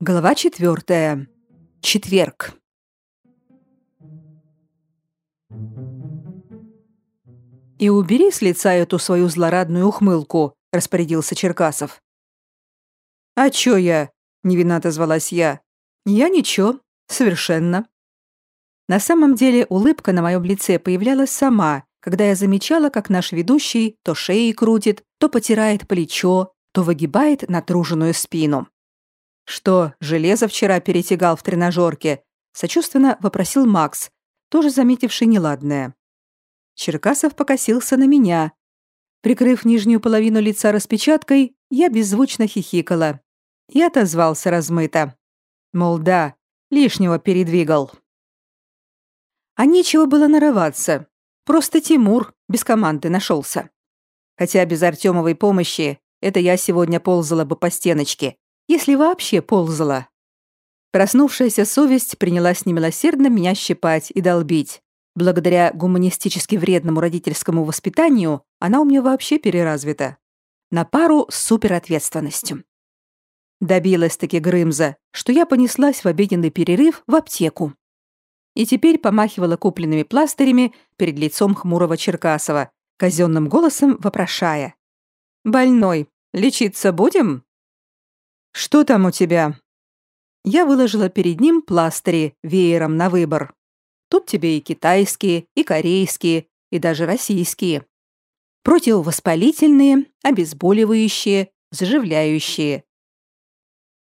Глава четвертая. Четверг. «И убери с лица эту свою злорадную ухмылку», — распорядился Черкасов. «А чё я?» — невинно отозвалась я. «Я ничего, совершенно». На самом деле улыбка на моем лице появлялась сама, когда я замечала, как наш ведущий то шеей крутит, то потирает плечо, то выгибает натруженную спину. «Что, железо вчера перетягал в тренажерке?» — сочувственно вопросил Макс, тоже заметивший неладное. Черкасов покосился на меня. Прикрыв нижнюю половину лица распечаткой, я беззвучно хихикала. И отозвался размыто. Мол, да, лишнего передвигал. А нечего было нарываться. Просто Тимур без команды нашелся. Хотя без Артемовой помощи это я сегодня ползала бы по стеночке, если вообще ползала. Проснувшаяся совесть принялась немилосердно меня щипать и долбить. Благодаря гуманистически вредному родительскому воспитанию она у меня вообще переразвита. На пару с суперответственностью. Добилась-таки Грымза, что я понеслась в обеденный перерыв в аптеку. И теперь помахивала купленными пластырями перед лицом хмурого Черкасова, казенным голосом вопрошая. «Больной, лечиться будем?» «Что там у тебя?» Я выложила перед ним пластыри веером на выбор. Тут тебе и китайские, и корейские, и даже российские. Противовоспалительные, обезболивающие, заживляющие.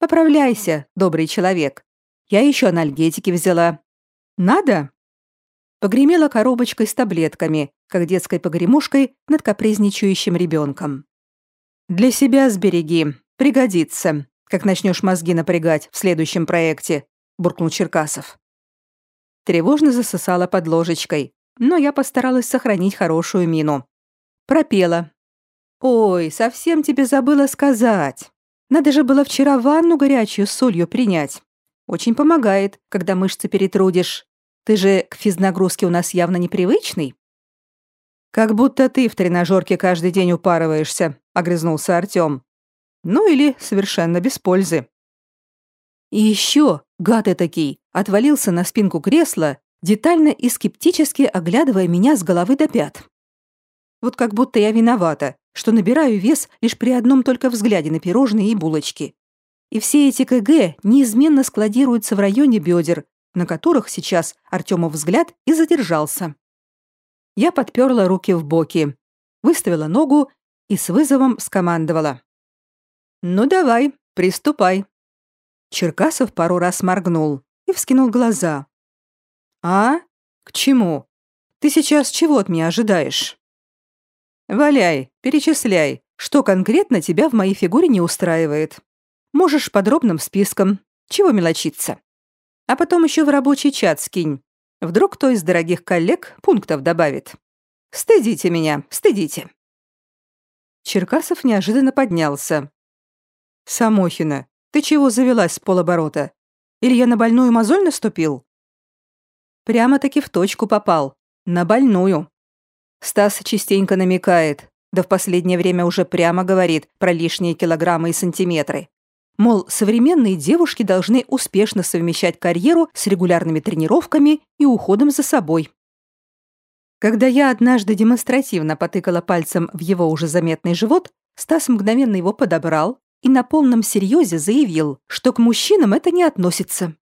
Поправляйся, добрый человек. Я еще анальгетики взяла. Надо? Погремела коробочкой с таблетками, как детской погремушкой над капризничающим ребенком. Для себя сбереги, пригодится как начнешь мозги напрягать в следующем проекте», — буркнул Черкасов. Тревожно засосала под ложечкой, но я постаралась сохранить хорошую мину. Пропела. «Ой, совсем тебе забыла сказать. Надо же было вчера ванну горячую с солью принять. Очень помогает, когда мышцы перетрудишь. Ты же к физнагрузке у нас явно непривычный». «Как будто ты в тренажерке каждый день упарываешься», — огрызнулся Артём ну или совершенно без пользы. И еще, гад этакий, отвалился на спинку кресла, детально и скептически оглядывая меня с головы до пят. Вот как будто я виновата, что набираю вес лишь при одном только взгляде на пирожные и булочки. И все эти КГ неизменно складируются в районе бедер, на которых сейчас Артемов взгляд и задержался. Я подперла руки в боки, выставила ногу и с вызовом скомандовала. «Ну давай, приступай». Черкасов пару раз моргнул и вскинул глаза. «А? К чему? Ты сейчас чего от меня ожидаешь?» «Валяй, перечисляй, что конкретно тебя в моей фигуре не устраивает. Можешь подробным списком, чего мелочиться. А потом еще в рабочий чат скинь. Вдруг кто из дорогих коллег пунктов добавит. Стыдите меня, стыдите». Черкасов неожиданно поднялся, «Самохина, ты чего завелась с полоборота? Или я на больную мозоль наступил?» Прямо-таки в точку попал. На больную. Стас частенько намекает, да в последнее время уже прямо говорит про лишние килограммы и сантиметры. Мол, современные девушки должны успешно совмещать карьеру с регулярными тренировками и уходом за собой. Когда я однажды демонстративно потыкала пальцем в его уже заметный живот, Стас мгновенно его подобрал, и на полном серьезе заявил, что к мужчинам это не относится.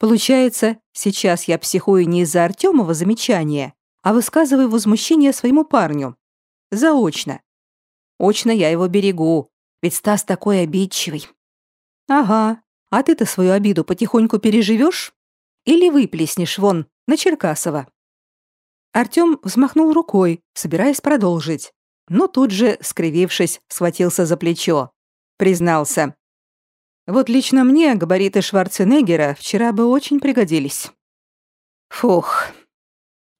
Получается, сейчас я психую не из-за Артемова замечания, а высказываю возмущение своему парню. Заочно. Очно я его берегу, ведь Стас такой обидчивый. Ага, а ты-то свою обиду потихоньку переживешь? Или выплеснешь вон на Черкасова? Артем взмахнул рукой, собираясь продолжить, но тут же, скривившись, схватился за плечо признался. Вот лично мне габариты Шварценеггера вчера бы очень пригодились. Фух.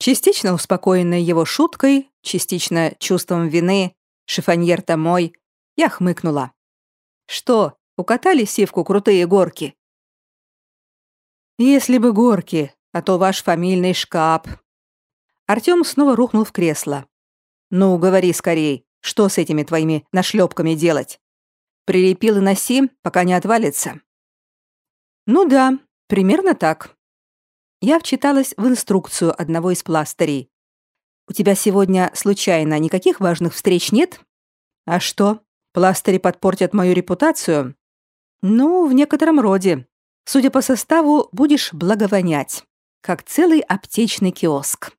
Частично успокоенная его шуткой, частично чувством вины, шифоньер-то мой, я хмыкнула. Что, Укатали сивку крутые горки. Если бы горки, а то ваш фамильный шкаф. Артём снова рухнул в кресло. Ну, говори скорей, что с этими твоими нашлепками делать? Прилепил и носи, пока не отвалится. Ну да, примерно так. Я вчиталась в инструкцию одного из пластырей. У тебя сегодня случайно никаких важных встреч нет? А что? Пластыри подпортят мою репутацию? Ну, в некотором роде. Судя по составу, будешь благовонять, как целый аптечный киоск.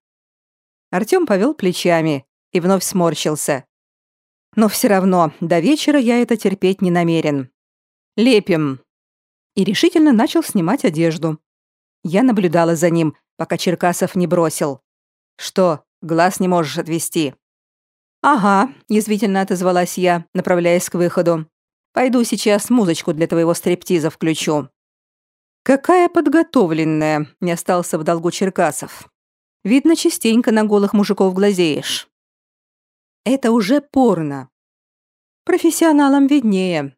Артём повел плечами и вновь сморщился. Но все равно до вечера я это терпеть не намерен. Лепим. И решительно начал снимать одежду. Я наблюдала за ним, пока Черкасов не бросил. Что, глаз не можешь отвести? Ага, язвительно отозвалась я, направляясь к выходу. Пойду сейчас музычку для твоего стриптиза включу». «Какая подготовленная!» — не остался в долгу Черкасов. «Видно, частенько на голых мужиков глазеешь». «Это уже порно. Профессионалам виднее».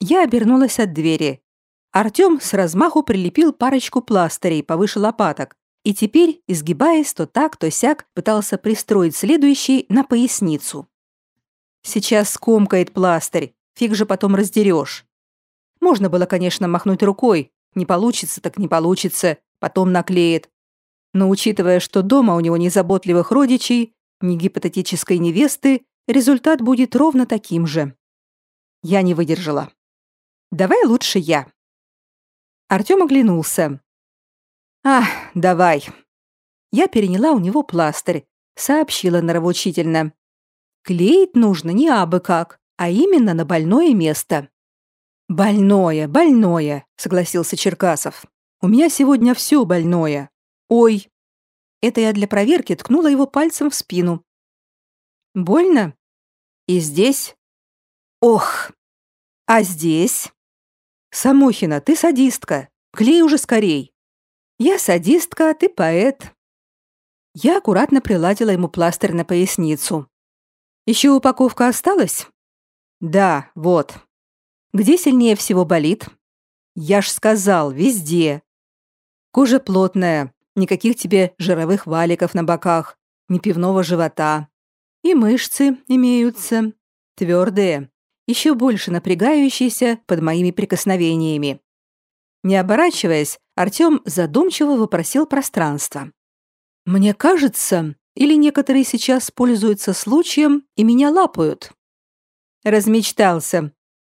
Я обернулась от двери. Артём с размаху прилепил парочку пластырей повыше лопаток и теперь, изгибаясь то так, то сяк, пытался пристроить следующий на поясницу. Сейчас скомкает пластырь, фиг же потом раздерешь. Можно было, конечно, махнуть рукой. Не получится, так не получится, потом наклеит. Но учитывая, что дома у него ни заботливых родичей, ни гипотетической невесты, результат будет ровно таким же. Я не выдержала. «Давай лучше я». Артём оглянулся. «А, давай». Я переняла у него пластырь, сообщила нравоучительно. Клеить нужно не абы как, а именно на больное место. Больное, больное, согласился Черкасов. У меня сегодня все больное. Ой. Это я для проверки ткнула его пальцем в спину. Больно? И здесь? Ох. А здесь? Самохина, ты садистка. Клей уже скорей. Я садистка, ты поэт. Я аккуратно приладила ему пластырь на поясницу. Еще упаковка осталась? Да, вот. Где сильнее всего болит? Я ж сказал, везде. Кожа плотная, никаких тебе жировых валиков на боках, ни пивного живота. И мышцы имеются, твердые, еще больше напрягающиеся под моими прикосновениями. Не оборачиваясь, Артём задумчиво вопросил пространство. «Мне кажется, или некоторые сейчас пользуются случаем и меня лапают?» Размечтался.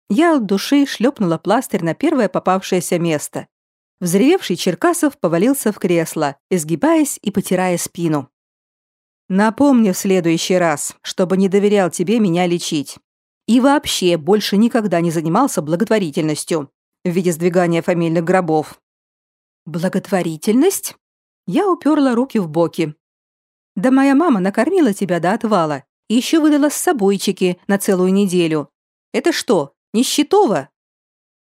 Я от души шлепнула пластырь на первое попавшееся место. Взревевший Черкасов повалился в кресло, изгибаясь и потирая спину. «Напомни в следующий раз, чтобы не доверял тебе меня лечить. И вообще больше никогда не занимался благотворительностью в виде сдвигания фамильных гробов». «Благотворительность?» Я уперла руки в боки, да моя мама накормила тебя до отвала и еще выдала с собойчики на целую неделю. Это что, нищетово?»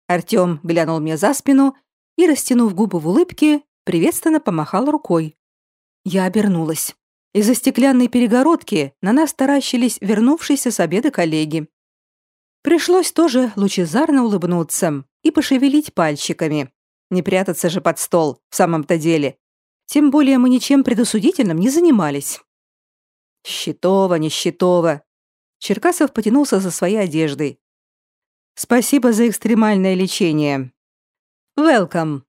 Артём глянул мне за спину и, растянув губы в улыбке, приветственно помахал рукой. Я обернулась. Из-за стеклянной перегородки на нас таращились вернувшиеся с обеда коллеги. Пришлось тоже лучезарно улыбнуться и пошевелить пальчиками. Не прятаться же под стол, в самом-то деле. Тем более мы ничем предосудительным не занимались. Щитова, не Щитова. Черкасов потянулся за своей одеждой. Спасибо за экстремальное лечение. Welcome.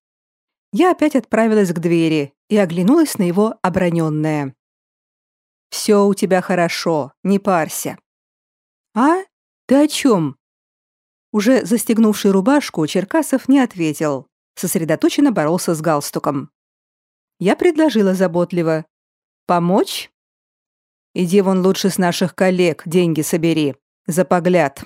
Я опять отправилась к двери и оглянулась на его оброненное. Все у тебя хорошо, не парься. А? Ты о чем? Уже застегнувший рубашку, Черкасов не ответил. Сосредоточенно боролся с галстуком. Я предложила заботливо. «Помочь?» «Иди вон лучше с наших коллег деньги собери. За погляд».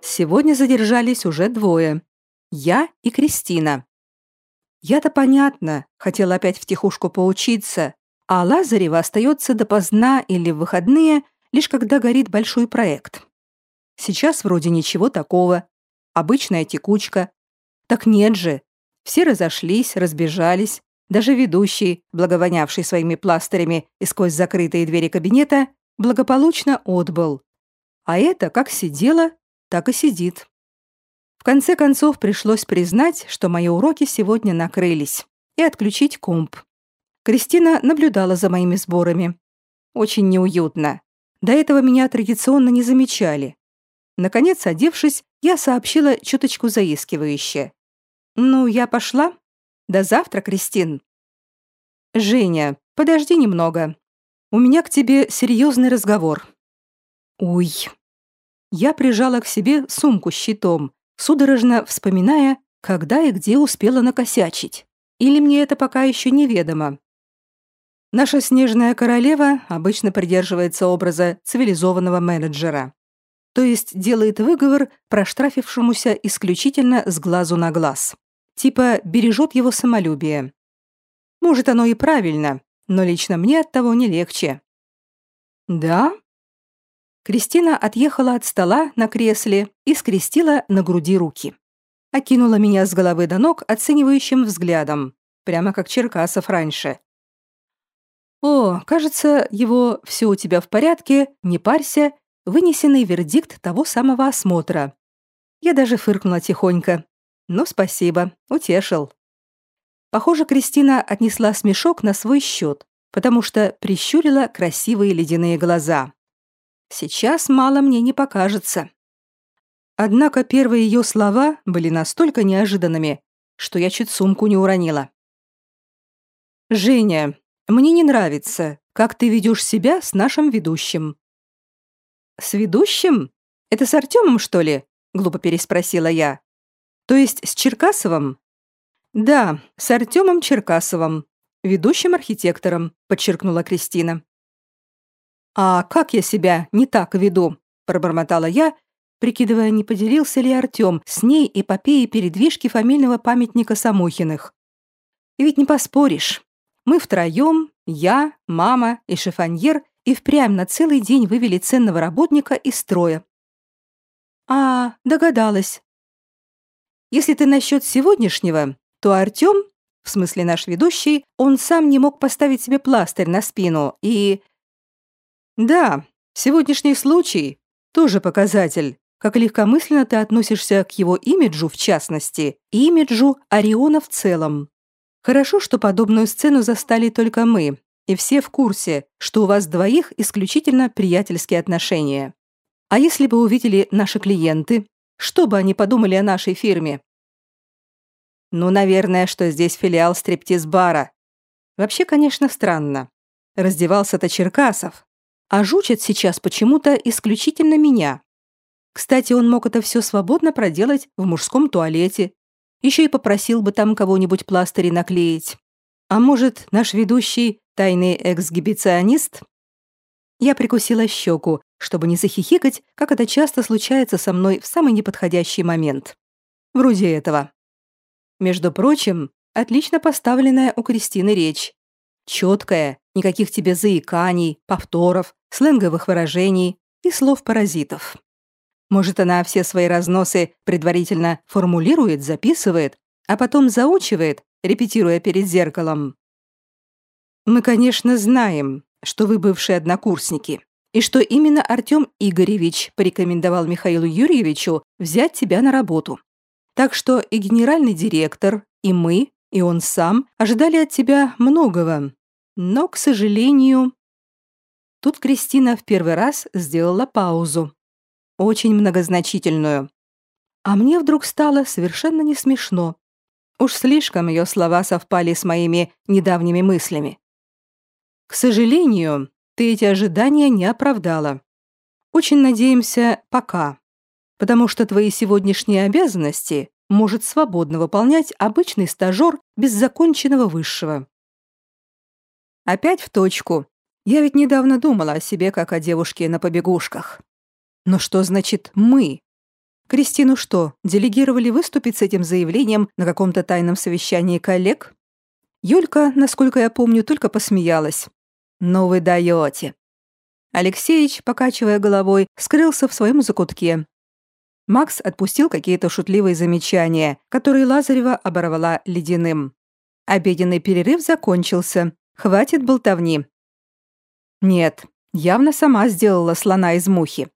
Сегодня задержались уже двое. Я и Кристина. Я-то понятно, хотела опять втихушку поучиться, а Лазарева остается допоздна или в выходные, лишь когда горит большой проект. Сейчас вроде ничего такого. Обычная текучка. Так нет же. Все разошлись, разбежались. даже ведущий, благовонявший своими пластырями и сквозь закрытые двери кабинета, благополучно отбыл. А это как сидело, так и сидит. В конце концов пришлось признать, что мои уроки сегодня накрылись, и отключить комп. Кристина наблюдала за моими сборами. Очень неуютно. До этого меня традиционно не замечали. Наконец, одевшись, я сообщила чуточку заискивающе. «Ну, я пошла. До завтра, Кристин». «Женя, подожди немного. У меня к тебе серьезный разговор». «Уй». Я прижала к себе сумку с щитом, судорожно вспоминая, когда и где успела накосячить. Или мне это пока еще неведомо. Наша снежная королева обычно придерживается образа цивилизованного менеджера. То есть делает выговор проштрафившемуся исключительно с глазу на глаз. Типа бережет его самолюбие. Может, оно и правильно, но лично мне от того не легче. Да? Кристина отъехала от стола на кресле и скрестила на груди руки. Окинула меня с головы до ног оценивающим взглядом, прямо как Черкасов раньше. «О, кажется, его «все у тебя в порядке, не парься» вынесенный вердикт того самого осмотра. Я даже фыркнула тихонько. «Ну, спасибо, утешил». Похоже, Кристина отнесла смешок на свой счет, потому что прищурила красивые ледяные глаза. Сейчас мало мне не покажется. Однако первые ее слова были настолько неожиданными, что я чуть сумку не уронила. «Женя, мне не нравится, как ты ведешь себя с нашим ведущим». «С ведущим? Это с Артемом, что ли?» — глупо переспросила я. «То есть с Черкасовым?» «Да, с Артемом Черкасовым, ведущим архитектором», — подчеркнула Кристина. «А как я себя не так веду?» – пробормотала я, прикидывая, не поделился ли Артём с ней эпопеей передвижки фамильного памятника Самохиных. И ведь не поспоришь. Мы втроём, я, мама и шифоньер, и впрямь на целый день вывели ценного работника из строя. А, догадалась. Если ты насчет сегодняшнего, то Артём, в смысле наш ведущий, он сам не мог поставить себе пластырь на спину и... Да, сегодняшний случай тоже показатель, как легкомысленно ты относишься к его имиджу в частности и имиджу Ориона в целом. Хорошо, что подобную сцену застали только мы, и все в курсе, что у вас двоих исключительно приятельские отношения. А если бы увидели наши клиенты, что бы они подумали о нашей фирме? Ну, наверное, что здесь филиал стриптиз-бара. Вообще, конечно, странно. Раздевался-то Черкасов, а жучат сейчас почему-то исключительно меня. Кстати, он мог это все свободно проделать в мужском туалете. Еще и попросил бы там кого-нибудь пластыри наклеить. А может, наш ведущий – тайный эксгибиционист? Я прикусила щеку, чтобы не захихикать, как это часто случается со мной в самый неподходящий момент. Вроде этого. Между прочим, отлично поставленная у Кристины речь. Четкая, никаких тебе заиканий, повторов, сленговых выражений и слов-паразитов. Может, она все свои разносы предварительно формулирует, записывает, а потом заучивает, репетируя перед зеркалом. Мы, конечно, знаем, что вы бывшие однокурсники, и что именно Артём Игоревич порекомендовал Михаилу Юрьевичу взять тебя на работу. Так что и генеральный директор, и мы, и он сам ожидали от тебя многого. Но, к сожалению, Тут Кристина в первый раз сделала паузу. Очень многозначительную. А мне вдруг стало совершенно не смешно. Уж слишком ее слова совпали с моими недавними мыслями. К сожалению, ты эти ожидания не оправдала. Очень надеемся, пока. Потому что твои сегодняшние обязанности может свободно выполнять обычный стажер без законченного высшего. Опять в точку, я ведь недавно думала о себе как о девушке на побегушках. Но что значит «мы»? Кристину что, делегировали выступить с этим заявлением на каком-то тайном совещании коллег? Юлька, насколько я помню, только посмеялась. «Ну вы даете». Алексеич, покачивая головой, скрылся в своем закутке. Макс отпустил какие-то шутливые замечания, которые Лазарева оборвала ледяным. Обеденный перерыв закончился. Хватит болтовни. Нет, явно сама сделала слона из мухи.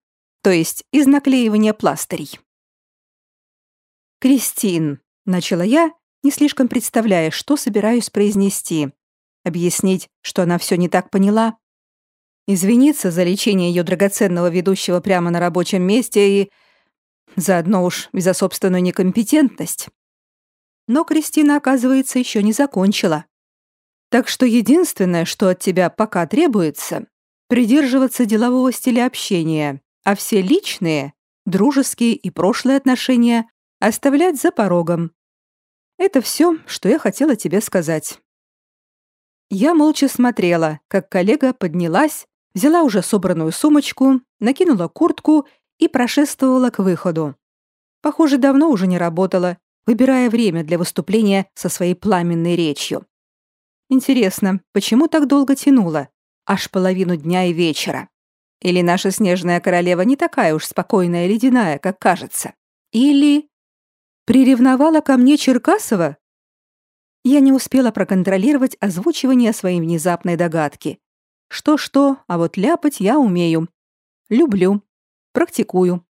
То есть из наклеивания пластырей. «Кристин», — начала я, не слишком представляя, что собираюсь произнести. Объяснить, что она все не так поняла. Извиниться за лечение ее драгоценного ведущего прямо на рабочем месте и... Заодно уж и за собственную некомпетентность. Но Кристина, оказывается, еще не закончила. Так что единственное, что от тебя пока требуется, придерживаться делового стиля общения, а все личные, дружеские и прошлые отношения оставлять за порогом. Это все, что я хотела тебе сказать. Я молча смотрела, как коллега поднялась, взяла уже собранную сумочку, накинула куртку и прошествовала к выходу. Похоже, давно уже не работала, выбирая время для выступления со своей пламенной речью. Интересно, почему так долго тянула? Аж половину дня и вечера. Или наша снежная королева не такая уж спокойная и ледяная, как кажется? Или... Приревновала ко мне Черкасова? Я не успела проконтролировать озвучивание своей внезапной догадки. Что-что, а вот ляпать я умею. Люблю. Практикую.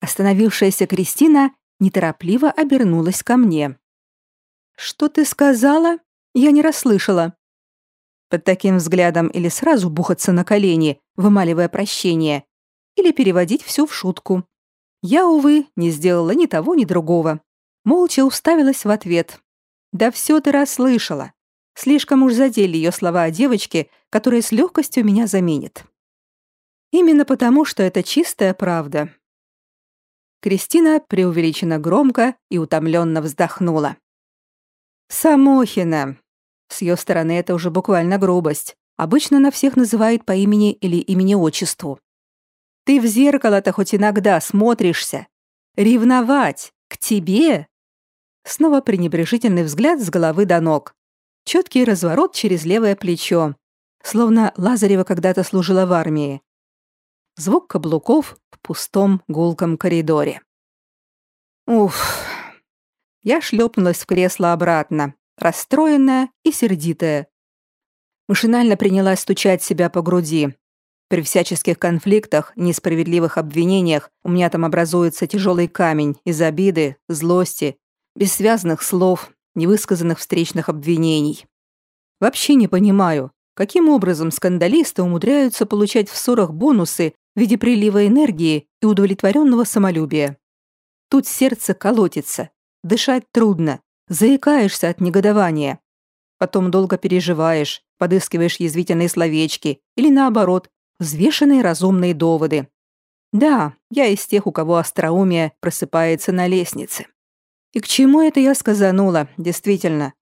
Остановившаяся Кристина неторопливо обернулась ко мне. «Что ты сказала? Я не расслышала». Под таким взглядом или сразу бухаться на колени, вымаливая прощение, или переводить все в шутку. Я, увы, не сделала ни того, ни другого. Молча уставилась в ответ. «Да все ты расслышала. Слишком уж задели ее слова о девочке, которая с легкостью меня заменит». Именно потому, что это чистая правда. Кристина преувеличенно громко и утомленно вздохнула. «Самохина!» С ее стороны это уже буквально грубость. Обычно на всех называет по имени или имени-отчеству. Ты в зеркало-то хоть иногда смотришься. Ревновать к тебе? Снова пренебрежительный взгляд с головы до ног. Четкий разворот через левое плечо. Словно Лазарева когда-то служила в армии. Звук каблуков в пустом гулком коридоре. Уф. Я шлепнулась в кресло обратно, расстроенная и сердитая. Машинально принялась стучать себя по груди, при всяческих конфликтах, несправедливых обвинениях у меня там образуется тяжелый камень из обиды, злости, бессвязных слов, невысказанных встречных обвинений. Вообще не понимаю, каким образом скандалисты умудряются получать в ссорах бонусы в виде прилива энергии и удовлетворенного самолюбия. Тут сердце колотится, дышать трудно, заикаешься от негодования. Потом долго переживаешь, подыскиваешь язвительные словечки или, наоборот, взвешенные разумные доводы. Да, я из тех, у кого остроумие просыпается на лестнице. И к чему это я сказанула, действительно?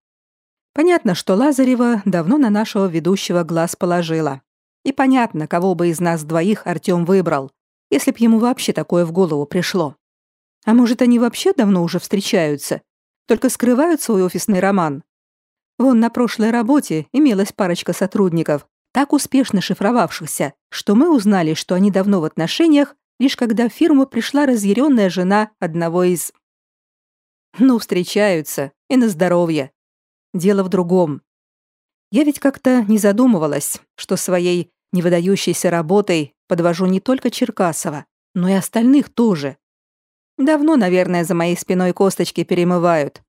Понятно, что Лазарева давно на нашего ведущего глаз положила. И понятно, кого бы из нас двоих Артём выбрал, если б ему вообще такое в голову пришло. А может, они вообще давно уже встречаются, только скрывают свой офисный роман? Вон на прошлой работе имелась парочка сотрудников, так успешно шифровавшихся, что мы узнали, что они давно в отношениях, лишь когда в фирму пришла разъяренная жена одного из... Ну, встречаются, и на здоровье. Дело в другом. Я ведь как-то не задумывалась, что своей невыдающейся работой подвожу не только Черкасова, но и остальных тоже. Давно, наверное, за моей спиной косточки перемывают.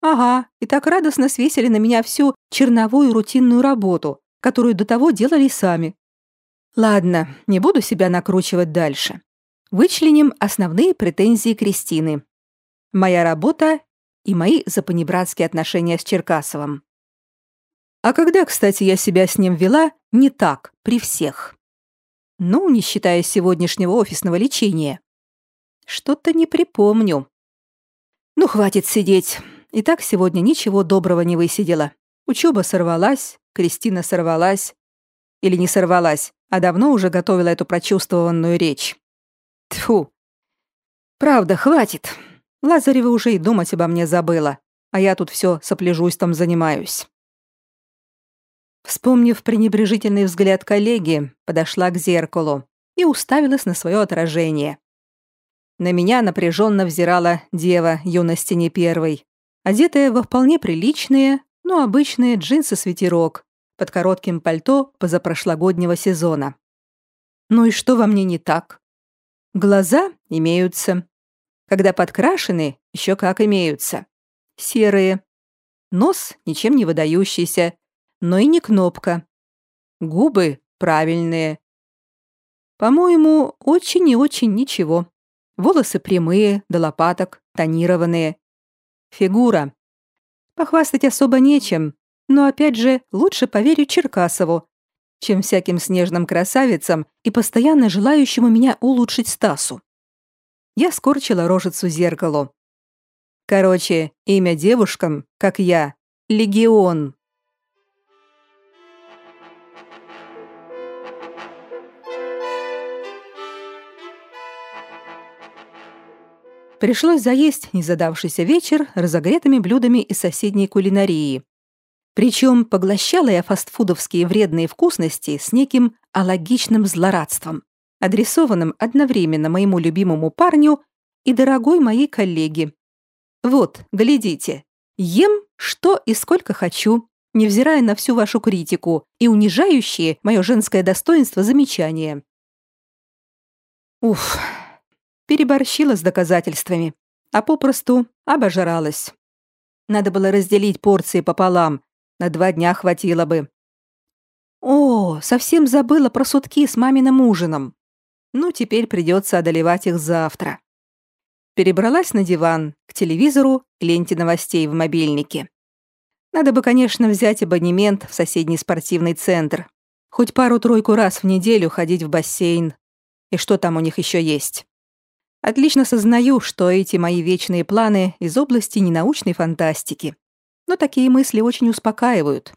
Ага, и так радостно свесили на меня всю черновую рутинную работу, которую до того делали сами. Ладно, не буду себя накручивать дальше. Вычленим основные претензии Кристины. Моя работа и мои запанибратские отношения с Черкасовым. А когда, кстати, я себя с ним вела не так, при всех? Ну, не считая сегодняшнего офисного лечения. Что-то не припомню. Ну, хватит сидеть. И так сегодня ничего доброго не высидела. Учеба сорвалась, Кристина сорвалась. Или не сорвалась, а давно уже готовила эту прочувствованную речь. Тьфу. Правда, хватит. Лазарева уже и думать обо мне забыла, а я тут все сопляжуйством занимаюсь. Вспомнив пренебрежительный взгляд коллеги, подошла к зеркалу и уставилась на свое отражение. На меня напряженно взирала дева юности не первой, одетая во вполне приличные, Ну, обычные джинсы-свитерок под коротким пальто позапрошлогоднего сезона. Ну и что во мне не так? Глаза имеются. Когда подкрашены, еще как имеются. Серые. Нос ничем не выдающийся, но и не кнопка. Губы правильные. По-моему, очень и очень ничего. Волосы прямые, до лопаток, тонированные. Фигура. Похвастать особо нечем, но опять же лучше поверю Черкасову, чем всяким снежным красавицам и постоянно желающему меня улучшить Стасу. Я скорчила рожицу зеркалу. Короче, имя девушкам, как я, Легион. Пришлось заесть незадавшийся вечер разогретыми блюдами из соседней кулинарии. Причем поглощала я фастфудовские вредные вкусности с неким алогичным злорадством, адресованным одновременно моему любимому парню и дорогой моей коллеге. Вот, глядите, ем что и сколько хочу, невзирая на всю вашу критику и унижающие мое женское достоинство замечания. Уф, переборщила с доказательствами, а попросту обожралась. Надо было разделить порции пополам, на два дня хватило бы. О, совсем забыла про сутки с маминым ужином. Ну, теперь придется одолевать их завтра. Перебралась на диван, к телевизору и ленте новостей в мобильнике. Надо бы, конечно, взять абонемент в соседний спортивный центр. Хоть пару-тройку раз в неделю ходить в бассейн. И что там у них еще есть? Отлично сознаю, что эти мои вечные планы из области ненаучной фантастики. Но такие мысли очень успокаивают.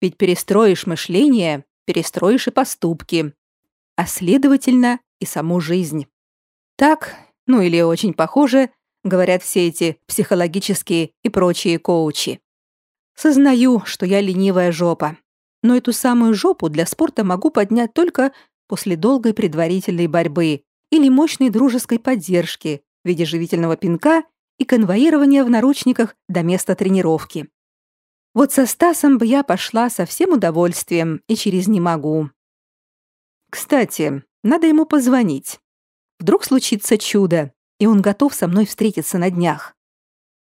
Ведь перестроишь мышление, перестроишь и поступки. А следовательно, и саму жизнь. Так, ну или очень похоже, говорят все эти психологические и прочие коучи. Сознаю, что я ленивая жопа. Но эту самую жопу для спорта могу поднять только после долгой предварительной борьбы или мощной дружеской поддержки в виде живительного пинка и конвоирования в наручниках до места тренировки. Вот со Стасом бы я пошла со всем удовольствием и через «не могу». Кстати, надо ему позвонить. Вдруг случится чудо, и он готов со мной встретиться на днях.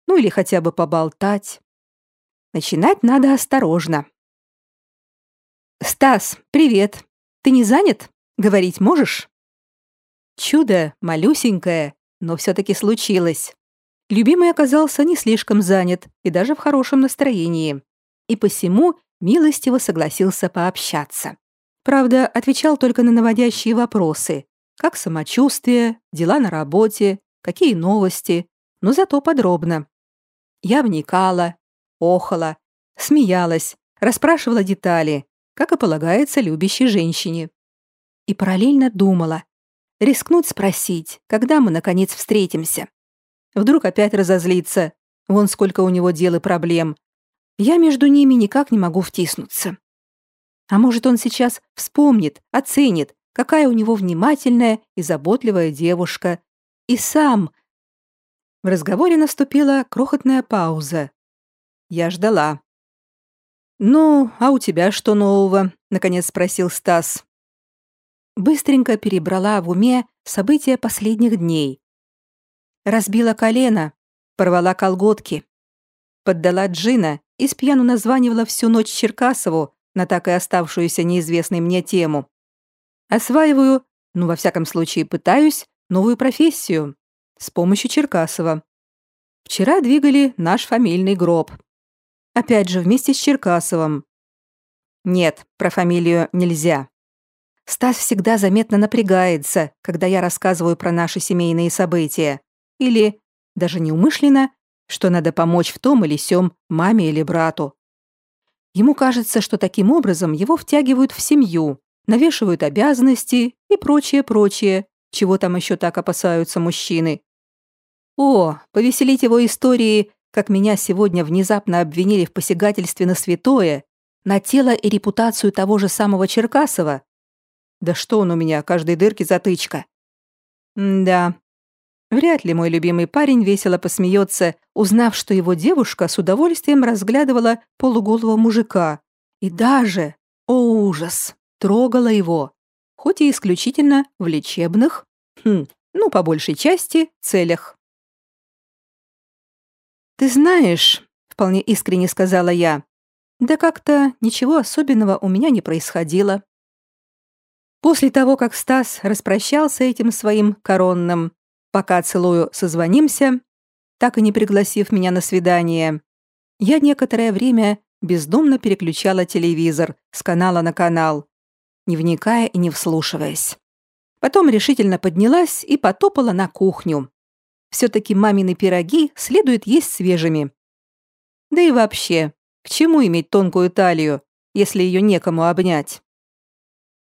Ну или хотя бы поболтать. Начинать надо осторожно. «Стас, привет. Ты не занят? Говорить можешь?» Чудо, малюсенькое, но все-таки случилось. Любимый оказался не слишком занят и даже в хорошем настроении. И посему милостиво согласился пообщаться. Правда, отвечал только на наводящие вопросы. Как самочувствие, дела на работе, какие новости, но зато подробно. Я вникала, охала, смеялась, расспрашивала детали, как и полагается любящей женщине. И параллельно думала, Рискнуть спросить, когда мы, наконец, встретимся. Вдруг опять разозлиться. Вон сколько у него дел и проблем. Я между ними никак не могу втиснуться. А может, он сейчас вспомнит, оценит, какая у него внимательная и заботливая девушка. И сам... В разговоре наступила крохотная пауза. Я ждала. «Ну, а у тебя что нового?» — наконец спросил Стас быстренько перебрала в уме события последних дней. Разбила колено, порвала колготки, поддала Джина и спьяну названивала всю ночь Черкасову на так и оставшуюся неизвестной мне тему. Осваиваю, ну, во всяком случае, пытаюсь, новую профессию с помощью Черкасова. Вчера двигали наш фамильный гроб. Опять же, вместе с Черкасовым. Нет, про фамилию нельзя. Стас всегда заметно напрягается, когда я рассказываю про наши семейные события. Или, даже неумышленно, что надо помочь в том или сём маме или брату. Ему кажется, что таким образом его втягивают в семью, навешивают обязанности и прочее-прочее, чего там еще так опасаются мужчины. О, повеселить его истории, как меня сегодня внезапно обвинили в посягательстве на святое, на тело и репутацию того же самого Черкасова, да что он у меня, каждой дырке затычка. М да. Вряд ли мой любимый парень весело посмеется, узнав, что его девушка с удовольствием разглядывала полуголого мужика. И даже, о ужас, трогала его, хоть и исключительно в лечебных, хм, ну, по большей части, целях. «Ты знаешь», — вполне искренне сказала я, «да как-то ничего особенного у меня не происходило». После того, как Стас распрощался этим своим коронным, пока целую созвонимся, так и не пригласив меня на свидание, я некоторое время бездумно переключала телевизор с канала на канал, не вникая и не вслушиваясь. Потом решительно поднялась и потопала на кухню. Все-таки мамины пироги следует есть свежими. Да и вообще, к чему иметь тонкую талию, если ее некому обнять?